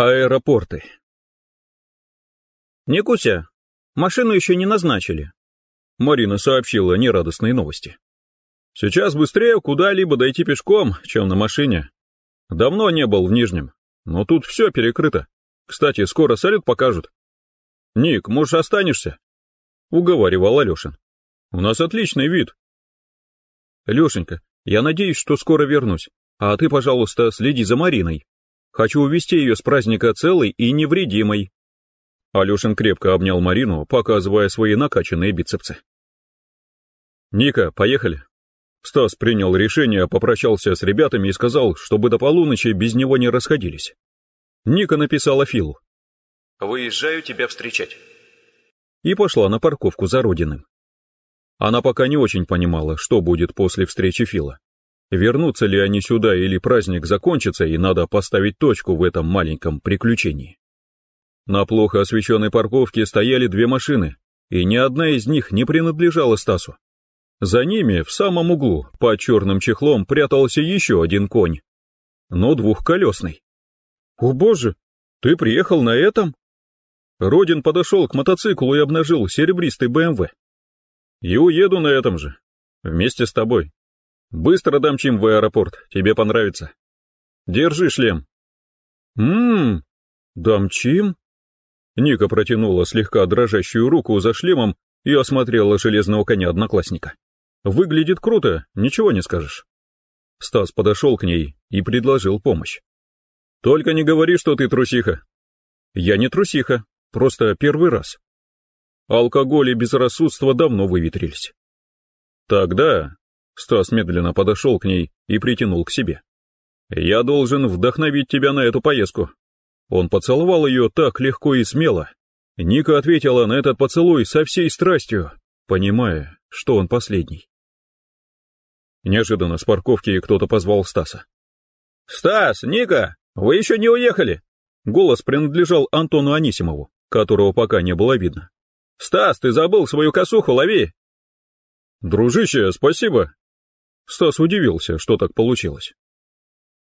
Аэропорты. «Никуся, машину еще не назначили», — Марина сообщила нерадостные новости. «Сейчас быстрее куда-либо дойти пешком, чем на машине. Давно не был в Нижнем, но тут все перекрыто. Кстати, скоро салют покажут». «Ник, может, останешься?» — уговаривал Алешин. «У нас отличный вид». «Лешенька, я надеюсь, что скоро вернусь, а ты, пожалуйста, следи за Мариной», Хочу увести ее с праздника целой и невредимой. Алешин крепко обнял Марину, показывая свои накачанные бицепсы. «Ника, поехали». Стас принял решение, попрощался с ребятами и сказал, чтобы до полуночи без него не расходились. Ника написала Филу. «Выезжаю тебя встречать». И пошла на парковку за Родиным. Она пока не очень понимала, что будет после встречи Фила. Вернутся ли они сюда или праздник закончится и надо поставить точку в этом маленьком приключении. На плохо освещенной парковке стояли две машины, и ни одна из них не принадлежала Стасу. За ними, в самом углу, под черным чехлом, прятался еще один конь, но двухколесный. «О боже, ты приехал на этом?» Родин подошел к мотоциклу и обнажил серебристый БМВ. «И уеду на этом же, вместе с тобой. Быстро домчим в аэропорт, тебе понравится. Держи шлем. Ммм, домчим? Ника протянула слегка дрожащую руку за шлемом и осмотрела железного коня одноклассника. Выглядит круто, ничего не скажешь. Стас подошел к ней и предложил помощь. Только не говори, что ты трусиха. Я не трусиха, просто первый раз. Алкоголь и безрассудство давно выветрились. Тогда Стас медленно подошел к ней и притянул к себе. «Я должен вдохновить тебя на эту поездку». Он поцеловал ее так легко и смело. Ника ответила на этот поцелуй со всей страстью, понимая, что он последний. Неожиданно с парковки кто-то позвал Стаса. «Стас, Ника, вы еще не уехали!» Голос принадлежал Антону Анисимову, которого пока не было видно. «Стас, ты забыл свою косуху, лови!» «Дружище, спасибо!» Стас удивился, что так получилось.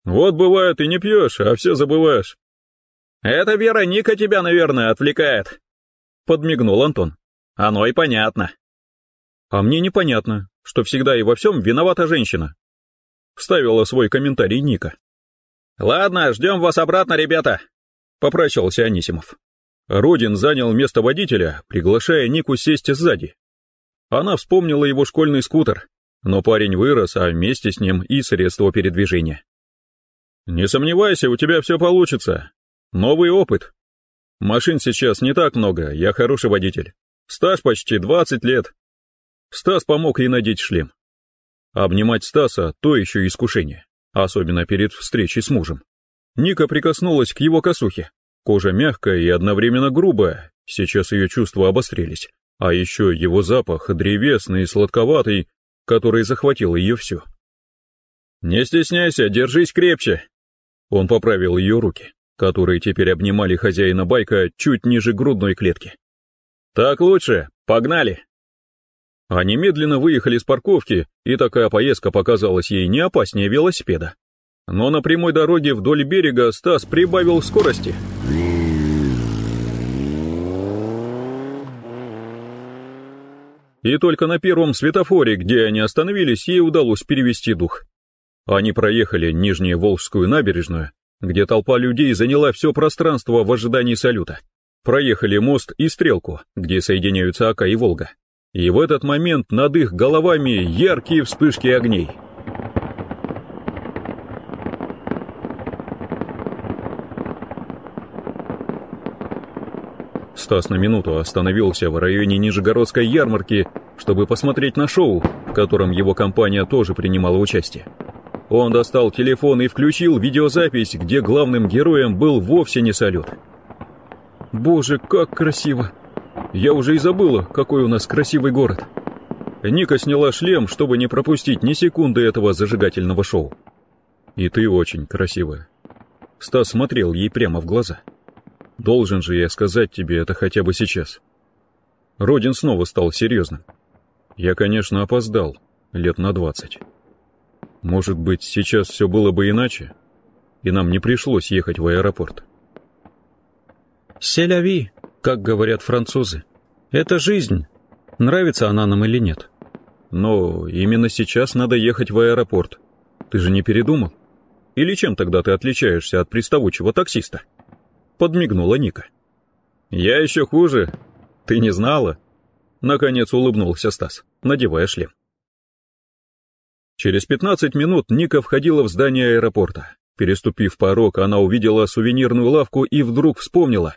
«Вот бывает, и не пьешь, а все забываешь». «Это Вероника тебя, наверное, отвлекает», — подмигнул Антон. «Оно и понятно». «А мне непонятно, что всегда и во всем виновата женщина», — вставила свой комментарий Ника. «Ладно, ждем вас обратно, ребята», — попрощался Анисимов. Родин занял место водителя, приглашая Нику сесть сзади. Она вспомнила его школьный скутер, но парень вырос, а вместе с ним и средство передвижения. «Не сомневайся, у тебя все получится. Новый опыт. Машин сейчас не так много, я хороший водитель. Стаж почти 20 лет». Стас помог ей надеть шлем. Обнимать Стаса — то еще искушение, особенно перед встречей с мужем. Ника прикоснулась к его косухе. Кожа мягкая и одновременно грубая, сейчас ее чувства обострились. А еще его запах, древесный и сладковатый, который захватил ее всю. «Не стесняйся, держись крепче!» Он поправил ее руки, которые теперь обнимали хозяина байка чуть ниже грудной клетки. «Так лучше, погнали!» Они медленно выехали с парковки, и такая поездка показалась ей не опаснее велосипеда. Но на прямой дороге вдоль берега Стас прибавил скорости. И только на первом светофоре, где они остановились, ей удалось перевести дух. Они проехали Нижнюю Волжскую набережную, где толпа людей заняла все пространство в ожидании салюта. Проехали мост и стрелку, где соединяются Ака и Волга. И в этот момент над их головами яркие вспышки огней. Стас на минуту остановился в районе Нижегородской ярмарки, чтобы посмотреть на шоу, в котором его компания тоже принимала участие. Он достал телефон и включил видеозапись, где главным героем был вовсе не салют. «Боже, как красиво! Я уже и забыла, какой у нас красивый город!» Ника сняла шлем, чтобы не пропустить ни секунды этого зажигательного шоу. «И ты очень красивая». Стас смотрел ей прямо в глаза. Должен же я сказать тебе это хотя бы сейчас. Родин снова стал серьезным. Я, конечно, опоздал, лет на двадцать. Может быть, сейчас все было бы иначе, и нам не пришлось ехать в аэропорт. Селяви, как говорят французы. Это жизнь. Нравится она нам или нет. Но именно сейчас надо ехать в аэропорт. Ты же не передумал? Или чем тогда ты отличаешься от приставучего таксиста? Подмигнула Ника. Я еще хуже. Ты не знала? Наконец улыбнулся Стас, надевая шлем. Через 15 минут Ника входила в здание аэропорта. Переступив порог, она увидела сувенирную лавку и вдруг вспомнила.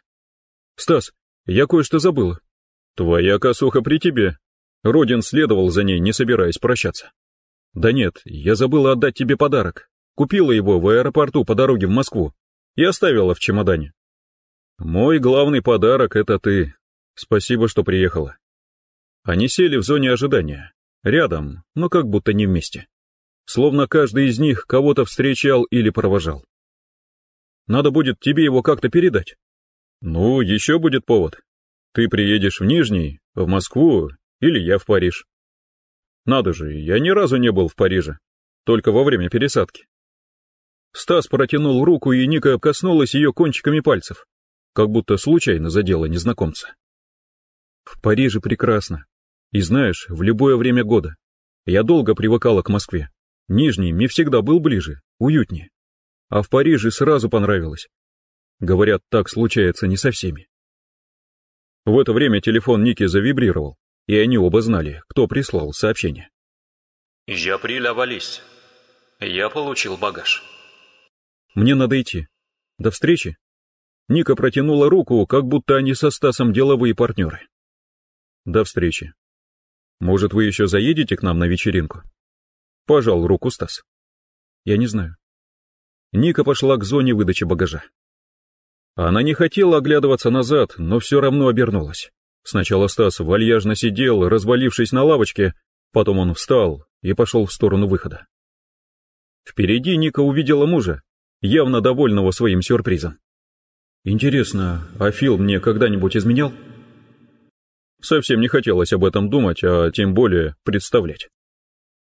«Стас, я кое-что забыла. Твоя косуха при тебе». Родин следовал за ней, не собираясь прощаться. «Да нет, я забыла отдать тебе подарок. Купила его в аэропорту по дороге в Москву и оставила в чемодане». «Мой главный подарок — это ты. Спасибо, что приехала». Они сели в зоне ожидания. Рядом, но как будто не вместе. Словно каждый из них кого-то встречал или провожал. Надо будет тебе его как-то передать. Ну, еще будет повод. Ты приедешь в Нижний, в Москву, или я в Париж. Надо же, я ни разу не был в Париже. Только во время пересадки. Стас протянул руку, и Ника коснулась ее кончиками пальцев, как будто случайно задела незнакомца. В Париже прекрасно. И знаешь, в любое время года. Я долго привыкала к Москве. Нижний мне всегда был ближе, уютнее. А в Париже сразу понравилось. Говорят, так случается не со всеми. В это время телефон Ники завибрировал, и они оба знали, кто прислал сообщение. «Я прилавались. Я получил багаж». «Мне надо идти. До встречи». Ника протянула руку, как будто они со Стасом деловые партнеры. «До встречи», может, вы еще заедете к нам на вечеринку? Пожал руку Стас. Я не знаю. Ника пошла к зоне выдачи багажа. Она не хотела оглядываться назад, но все равно обернулась. Сначала Стас вальяжно сидел, развалившись на лавочке, потом он встал и пошел в сторону выхода. Впереди Ника увидела мужа, явно довольного своим сюрпризом. «Интересно, а Фил мне когда-нибудь изменял?» Совсем не хотелось об этом думать, а тем более представлять.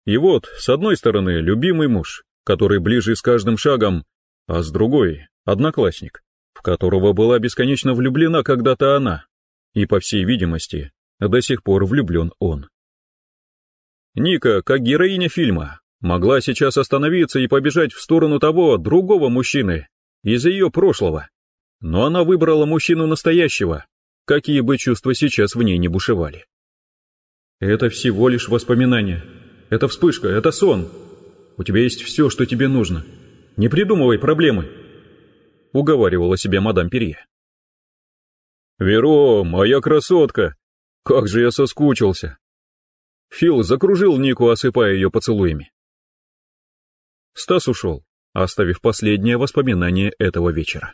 И вот, с одной стороны, любимый муж, который ближе с каждым шагом, а с другой — одноклассник, в которого была бесконечно влюблена когда-то она, и, по всей видимости, до сих пор влюблен он. Ника, как героиня фильма, могла сейчас остановиться и побежать в сторону того, другого мужчины, из ее прошлого. Но она выбрала мужчину настоящего, какие бы чувства сейчас в ней не бушевали. «Это всего лишь воспоминания. Это вспышка, это сон. У тебя есть все, что тебе нужно. Не придумывай проблемы», — уговаривала себя мадам Перье. «Веро, моя красотка! Как же я соскучился!» Фил закружил Нику, осыпая ее поцелуями. Стас ушел, оставив последнее воспоминание этого вечера.